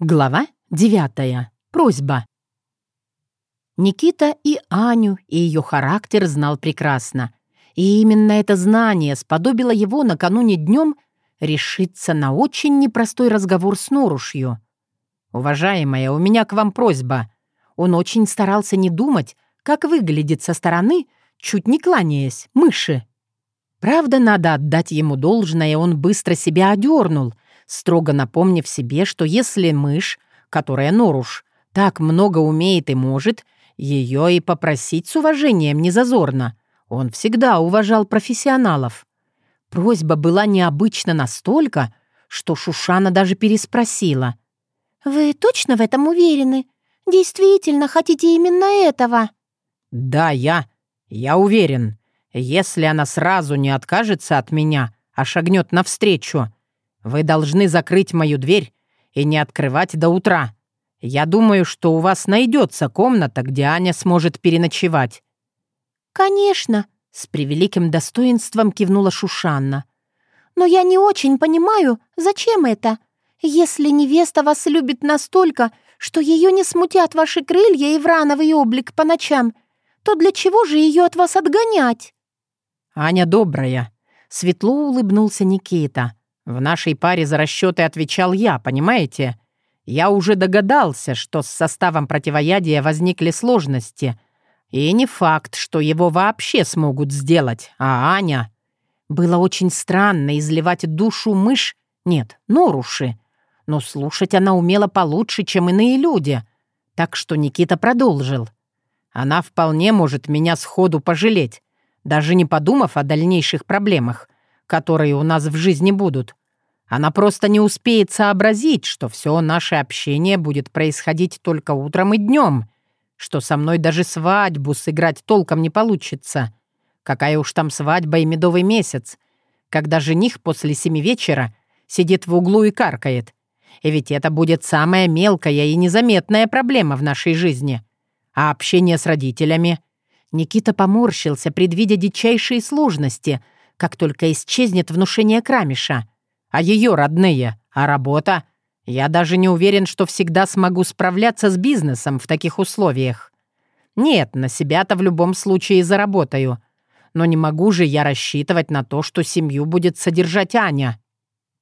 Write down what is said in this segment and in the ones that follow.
Глава девятая. Просьба. Никита и Аню, и ее характер знал прекрасно. И именно это знание сподобило его накануне днем решиться на очень непростой разговор с Норушью. «Уважаемая, у меня к вам просьба». Он очень старался не думать, как выглядит со стороны, чуть не кланяясь, мыши. Правда, надо отдать ему должное, он быстро себя одернул — строго напомнив себе, что если мышь, которая Норуш, так много умеет и может, ее и попросить с уважением не зазорно. Он всегда уважал профессионалов. Просьба была необычна настолько, что Шушана даже переспросила. «Вы точно в этом уверены? Действительно хотите именно этого?» «Да, я. Я уверен. Если она сразу не откажется от меня, а шагнет навстречу, вы должны закрыть мою дверь и не открывать до утра. Я думаю, что у вас найдется комната, где Аня сможет переночевать». «Конечно», — с превеликим достоинством кивнула Шушанна. «Но я не очень понимаю, зачем это? Если невеста вас любит настолько, что ее не смутят ваши крылья и врановый облик по ночам, то для чего же ее от вас отгонять?» «Аня добрая», — светло улыбнулся Никита. В нашей паре за расчеты отвечал я, понимаете? Я уже догадался, что с составом противоядия возникли сложности. И не факт, что его вообще смогут сделать, а Аня... Было очень странно изливать душу мышь, нет, норуши. Но слушать она умела получше, чем иные люди. Так что Никита продолжил. Она вполне может меня сходу пожалеть, даже не подумав о дальнейших проблемах которые у нас в жизни будут. Она просто не успеет сообразить, что все наше общение будет происходить только утром и днем, что со мной даже свадьбу сыграть толком не получится. Какая уж там свадьба и медовый месяц, когда жених после семи вечера сидит в углу и каркает. И ведь это будет самая мелкая и незаметная проблема в нашей жизни. А общение с родителями... Никита поморщился, предвидя дичайшие сложности — как только исчезнет внушение Крамиша. А ее родные, а работа? Я даже не уверен, что всегда смогу справляться с бизнесом в таких условиях. Нет, на себя-то в любом случае заработаю. Но не могу же я рассчитывать на то, что семью будет содержать Аня.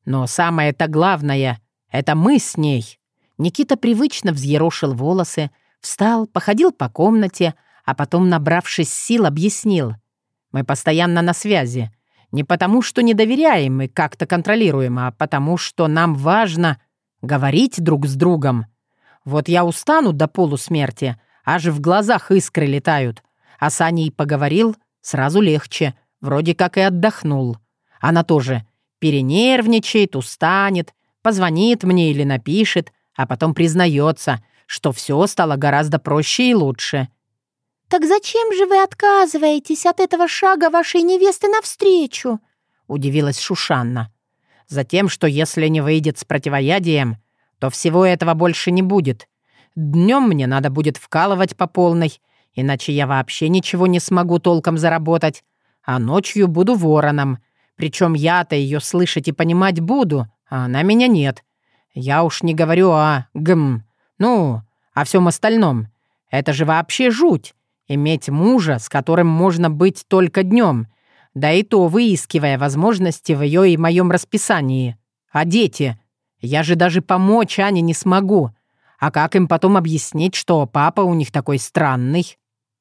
Но самое-то главное — это мы с ней. Никита привычно взъерошил волосы, встал, походил по комнате, а потом, набравшись сил, объяснил. Мы постоянно на связи. Не потому, что не доверяем и как-то контролируем, а потому, что нам важно говорить друг с другом. Вот я устану до полусмерти, аж в глазах искры летают. А с Аней поговорил, сразу легче, вроде как и отдохнул. Она тоже перенервничает, устанет, позвонит мне или напишет, а потом признается, что все стало гораздо проще и лучше. «Так зачем же вы отказываетесь от этого шага вашей невесты навстречу?» — удивилась Шушанна. «Затем, что если не выйдет с противоядием, то всего этого больше не будет. Днем мне надо будет вкалывать по полной, иначе я вообще ничего не смогу толком заработать, а ночью буду вороном. Причем я-то ее слышать и понимать буду, а она меня нет. Я уж не говорю о гм, ну, о всем остальном. Это же вообще жуть. Иметь мужа, с которым можно быть только днем, да и то выискивая возможности в ее и моем расписании. А дети? Я же даже помочь Ане не смогу. А как им потом объяснить, что папа у них такой странный?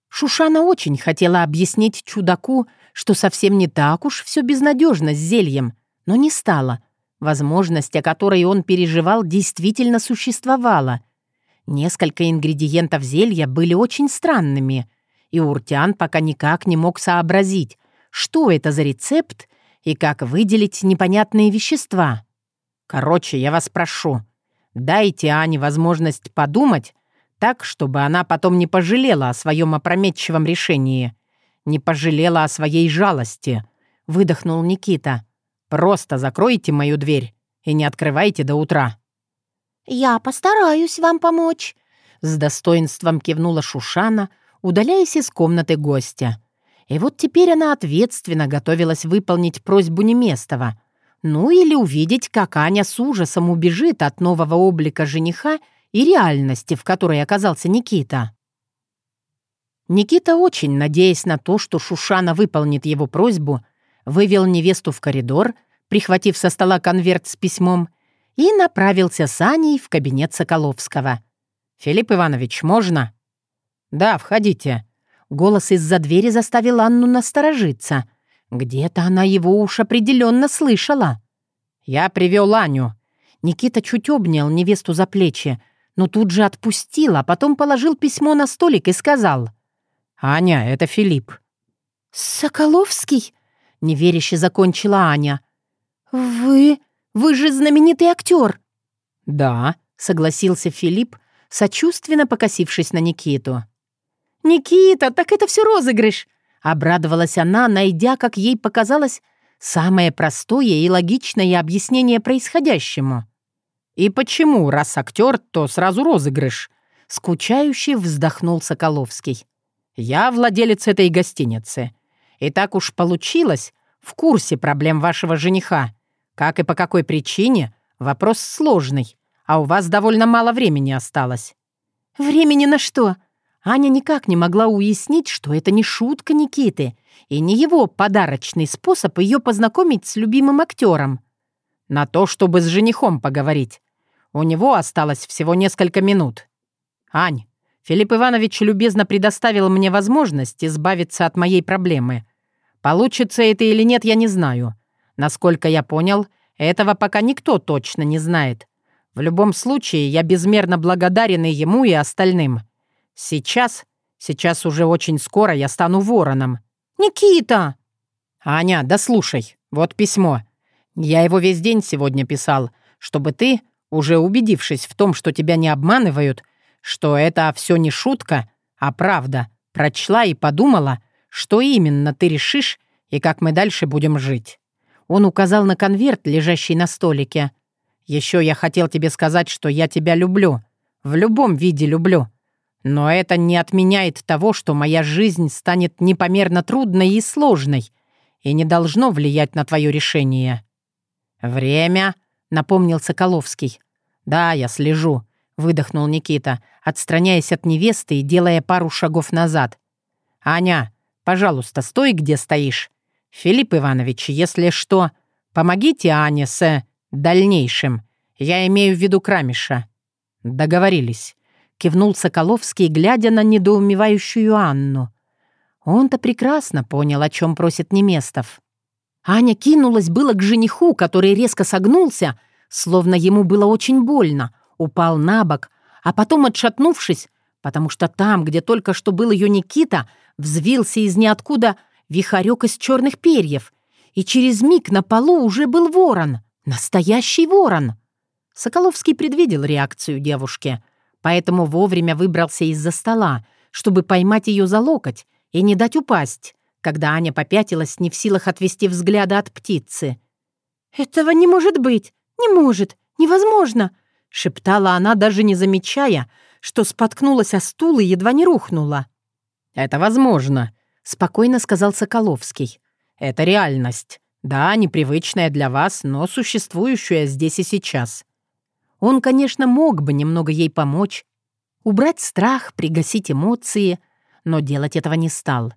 Шушана очень хотела объяснить чудаку, что совсем не так уж все безнадежно с зельем, но не стала. Возможность, о которой он переживал, действительно существовала. Несколько ингредиентов зелья были очень странными — и Уртян пока никак не мог сообразить, что это за рецепт и как выделить непонятные вещества. Короче, я вас прошу, дайте Ане возможность подумать так, чтобы она потом не пожалела о своем опрометчивом решении, не пожалела о своей жалости, выдохнул Никита. Просто закройте мою дверь и не открывайте до утра. «Я постараюсь вам помочь», — с достоинством кивнула Шушана, удаляясь из комнаты гостя. И вот теперь она ответственно готовилась выполнить просьбу Неместова. Ну или увидеть, как Аня с ужасом убежит от нового облика жениха и реальности, в которой оказался Никита. Никита, очень надеясь на то, что Шушана выполнит его просьбу, вывел невесту в коридор, прихватив со стола конверт с письмом, и направился с Аней в кабинет Соколовского. «Филипп Иванович, можно?» «Да, входите». Голос из-за двери заставил Анну насторожиться. Где-то она его уж определенно слышала. «Я привел Аню». Никита чуть обнял невесту за плечи, но тут же отпустил, а потом положил письмо на столик и сказал. «Аня, это Филипп». «Соколовский?» — неверяще закончила Аня. «Вы... вы же знаменитый актер!» «Да», — согласился Филипп, сочувственно покосившись на Никиту. «Никита, так это все розыгрыш!» — обрадовалась она, найдя, как ей показалось, самое простое и логичное объяснение происходящему. «И почему, раз актер, то сразу розыгрыш?» — скучающе вздохнул Соколовский. «Я владелец этой гостиницы. И так уж получилось, в курсе проблем вашего жениха. Как и по какой причине, вопрос сложный, а у вас довольно мало времени осталось». «Времени на что?» Аня никак не могла уяснить, что это не шутка Никиты и не его подарочный способ ее познакомить с любимым актером. На то, чтобы с женихом поговорить. У него осталось всего несколько минут. «Ань, Филипп Иванович любезно предоставил мне возможность избавиться от моей проблемы. Получится это или нет, я не знаю. Насколько я понял, этого пока никто точно не знает. В любом случае, я безмерно благодарен и ему, и остальным. Сейчас, сейчас уже очень скоро я стану вороном. «Никита!» «Аня, да слушай, вот письмо. Я его весь день сегодня писал, чтобы ты, уже убедившись в том, что тебя не обманывают, что это все не шутка, а правда, прочла и подумала, что именно ты решишь и как мы дальше будем жить». Он указал на конверт, лежащий на столике. «Еще я хотел тебе сказать, что я тебя люблю. В любом виде люблю. Но это не отменяет того, что моя жизнь станет непомерно трудной и сложной и не должно влиять на твое решение». «Время», — напомнил Соколовский. «Да, я слежу», — выдохнул Никита, отстраняясь от невесты и делая пару шагов назад. «Аня, пожалуйста, стой, где стоишь. Филипп Иванович, если что, помогите Ане с дальнейшим. Я имею в виду Крамиша». «Договорились», — кивнул Соколовский, глядя на недоумевающую Анну. Он-то прекрасно понял, о чем просит Неместов. Аня кинулась было к жениху, который резко согнулся, словно ему было очень больно, упал на бок, а потом, отшатнувшись, потому что там, где только что был ее Никита, взвился из ниоткуда вихарек из черных перьев, и через миг на полу уже был ворон, настоящий ворон. Соколовский предвидел реакцию девушки, поэтому вовремя выбрался из-за стола, чтобы поймать ее за локоть и не дать упасть, когда Аня попятилась, не в силах отвести взгляда от птицы. «Этого не может быть! Не может! Невозможно!» — шептала она, даже не замечая, что споткнулась о стул и едва не рухнула. «Это возможно», — спокойно сказал Соколовский. «Это реальность. Да, непривычная для вас, но существующая здесь и сейчас. Он, конечно, мог бы немного ей помочь, убрать страх, пригасить эмоции, но делать этого не стал.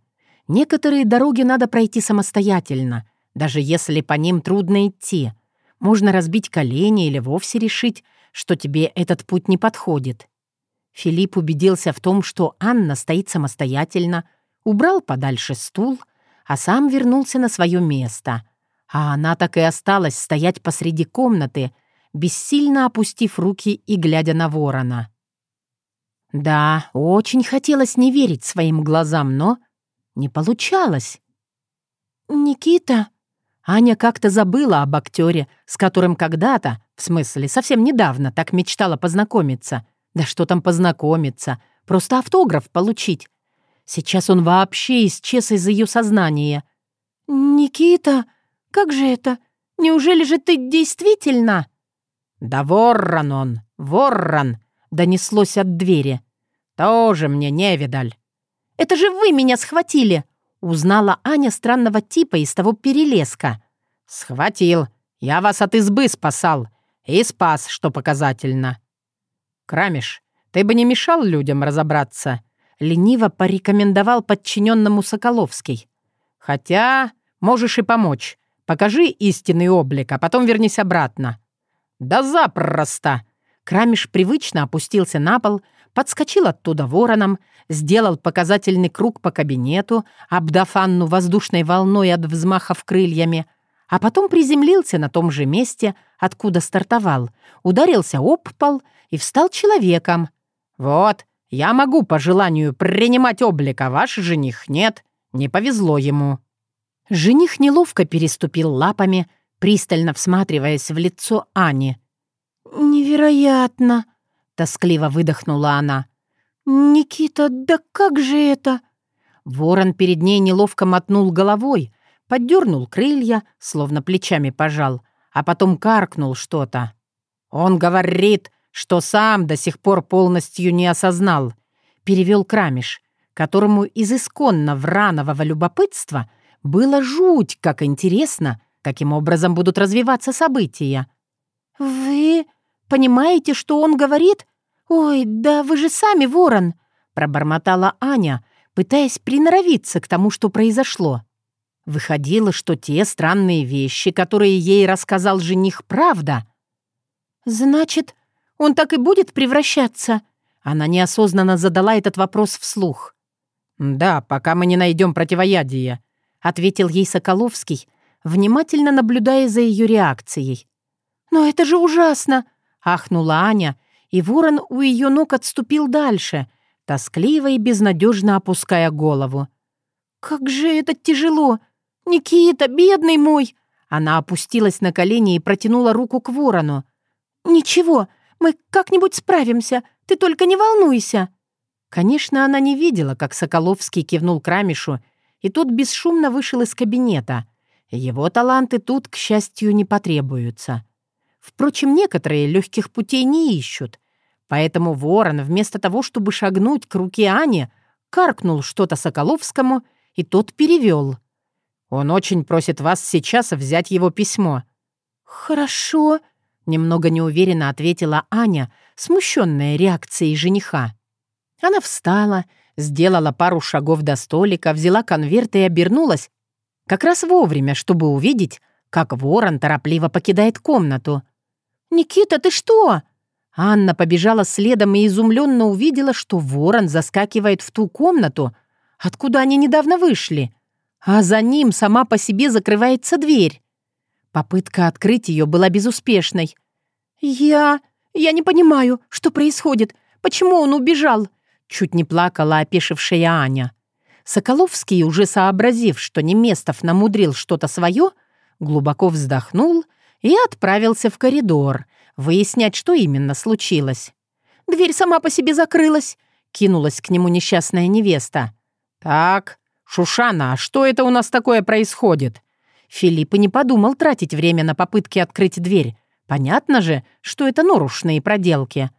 Некоторые дороги надо пройти самостоятельно, даже если по ним трудно идти. Можно разбить колени или вовсе решить, что тебе этот путь не подходит. Филипп убедился в том, что Анна стоит самостоятельно, убрал подальше стул, а сам вернулся на свое место. А она так и осталась стоять посреди комнаты, бессильно опустив руки и глядя на ворона. Да, очень хотелось не верить своим глазам, но не получалось. «Никита?» Аня как-то забыла об актере, с которым когда-то, в смысле, совсем недавно, так мечтала познакомиться. Да что там познакомиться? Просто автограф получить. Сейчас он вообще исчез из ее сознания. «Никита, как же это? Неужели же ты действительно...» «Да ворон он, ворон!» — донеслось от двери. «Тоже мне невидаль». «Это же вы меня схватили!» — узнала Аня странного типа из того перелеска. «Схватил. Я вас от избы спасал. И спас, что показательно. Крамиш, ты бы не мешал людям разобраться. Лениво порекомендовал подчиненному Соколовский. Хотя можешь и помочь. Покажи истинный облик, а потом вернись обратно. Да запросто. Крамиш привычно опустился на пол, подскочил оттуда вороном, сделал показательный круг по кабинету, обдав Анну воздушной волной от взмахов крыльями, а потом приземлился на том же месте, откуда стартовал, ударился об пол и встал человеком. «Вот, я могу по желанию принимать облик, а ваш жених нет. Не повезло ему». Жених неловко переступил лапами, пристально всматриваясь в лицо Ани. «Невероятно!» — тоскливо выдохнула она. «Никита, да как же это?» Ворон перед ней неловко мотнул головой, поддернул крылья, словно плечами пожал, а потом каркнул что-то. «Он говорит, что сам до сих пор полностью не осознал», — перевел Крамиш, которому из исконно вранового любопытства было жуть, как интересно, каким образом будут развиваться события. «Вы понимаете, что он говорит? Ой, да вы же сами ворон!» — пробормотала Аня, пытаясь приноровиться к тому, что произошло. Выходило, что те странные вещи, которые ей рассказал жених, правда. «Значит, он так и будет превращаться?» Она неосознанно задала этот вопрос вслух. «Да, пока мы не найдем противоядия», — ответил ей Соколовский, внимательно наблюдая за ее реакцией. «Но это же ужасно!» — ахнула Аня, и ворон у ее ног отступил дальше, тоскливо и безнадежно опуская голову. «Как же это тяжело! Никита, бедный мой!» Она опустилась на колени и протянула руку к ворону. «Ничего, мы как-нибудь справимся, ты только не волнуйся». Конечно, она не видела, как Соколовский кивнул Крамишу, и тот бесшумно вышел из кабинета. Его таланты тут, к счастью, не потребуются. Впрочем, некоторые легких путей не ищут. Поэтому ворон, вместо того, чтобы шагнуть к руке Ани, каркнул что-то Соколовскому, и тот перевел. «Он очень просит вас сейчас взять его письмо». «Хорошо», — немного неуверенно ответила Аня, смущенная реакцией жениха. Она встала, сделала пару шагов до столика, взяла конверт и обернулась, как раз вовремя, чтобы увидеть, как ворон торопливо покидает комнату. «Никита, ты что?» Анна побежала следом и изумленно увидела, что ворон заскакивает в ту комнату, откуда они недавно вышли, а за ним сама по себе закрывается дверь. Попытка открыть ее была безуспешной. «Я... я не понимаю, что происходит. Почему он убежал?» Чуть не плакала опешившая Аня. Соколовский, уже сообразив, что Неместов намудрил что-то свое, глубоко вздохнул и отправился в коридор, выяснять, что именно случилось. «Дверь сама по себе закрылась», — кинулась к нему несчастная невеста. «Так, Шушана, а что это у нас такое происходит?» Филипп и не подумал тратить время на попытки открыть дверь. Понятно же, что это норушные проделки.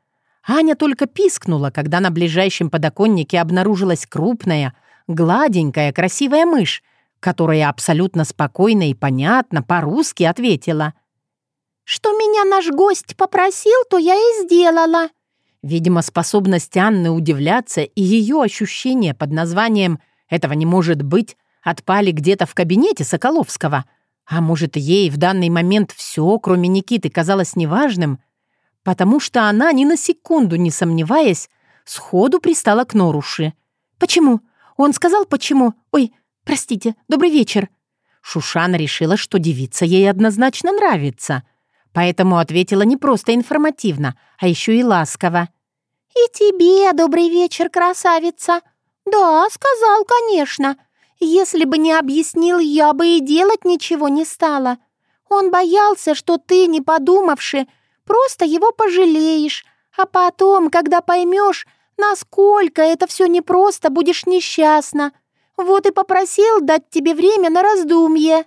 Аня только пискнула, когда на ближайшем подоконнике обнаружилась крупная, гладенькая, красивая мышь, которая абсолютно спокойно и понятно по-русски ответила — «Что меня наш гость попросил, то я и сделала». Видимо, способность Анны удивляться и ее ощущения под названием «этого не может быть» отпали где-то в кабинете Соколовского. А может, ей в данный момент все, кроме Никиты, казалось неважным, потому что она, ни на секунду не сомневаясь, сходу пристала к Норуши. «Почему? Он сказал, почему? Ой, простите, добрый вечер». Шушана решила, что девица ей однозначно нравится — поэтому ответила не просто информативно, а еще и ласково. «И тебе добрый вечер, красавица!» «Да, сказал, конечно. Если бы не объяснил, я бы и делать ничего не стала. Он боялся, что ты, не подумавши, просто его пожалеешь, а потом, когда поймешь, насколько это все непросто, будешь несчастна. Вот и попросил дать тебе время на раздумье».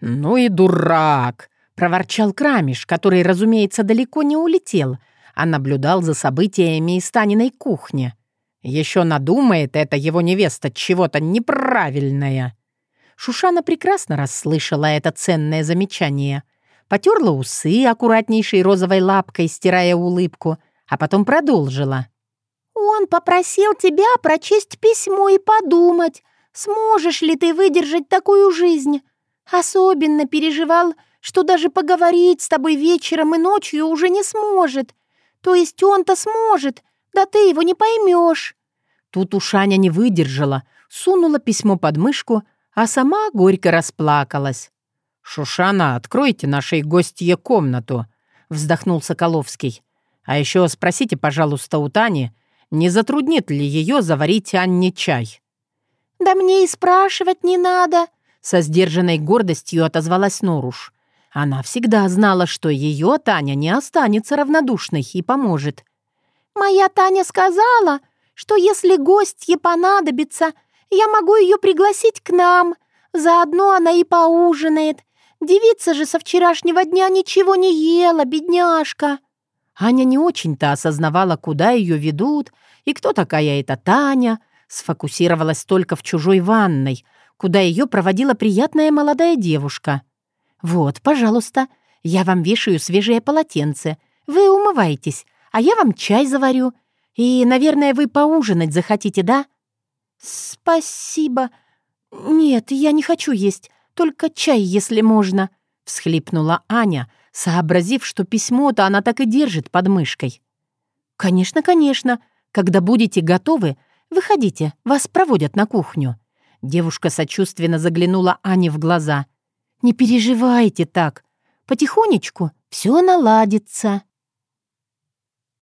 «Ну и дурак!» проворчал Крамиш, который, разумеется, далеко не улетел, а наблюдал за событиями из Таниной кухни. Еще надумает это его невеста чего-то неправильное. Шушана прекрасно расслышала это ценное замечание. потерла усы аккуратнейшей розовой лапкой, стирая улыбку, а потом продолжила. «Он попросил тебя прочесть письмо и подумать, сможешь ли ты выдержать такую жизнь. Особенно переживал, что даже поговорить с тобой вечером и ночью уже не сможет. То есть он-то сможет, да ты его не поймешь. Тут Ушаня не выдержала, сунула письмо под мышку, а сама горько расплакалась. «Шушана, откройте нашей гостье комнату», — вздохнул Соколовский. «А еще спросите, пожалуйста, у Тани, не затруднит ли ее заварить Анне чай?» «Да мне и спрашивать не надо», — со сдержанной гордостью отозвалась Норуш. Она всегда знала, что ее Таня не останется равнодушной и поможет. «Моя Таня сказала, что если гостье понадобится, я могу ее пригласить к нам. Заодно она и поужинает. Девица же со вчерашнего дня ничего не ела, бедняжка». Аня не очень-то осознавала, куда ее ведут и кто такая эта Таня, сфокусировалась только в чужой ванной, куда ее проводила приятная молодая девушка. «Вот, пожалуйста, я вам вешаю свежее полотенце. Вы умываетесь, а я вам чай заварю. И, наверное, вы поужинать захотите, да?» «Спасибо. Нет, я не хочу есть. Только чай, если можно», — всхлипнула Аня, сообразив, что письмо-то она так и держит под мышкой. «Конечно, конечно. Когда будете готовы, выходите, вас проводят на кухню». Девушка сочувственно заглянула Ане в глаза — не переживайте так. Потихонечку все наладится.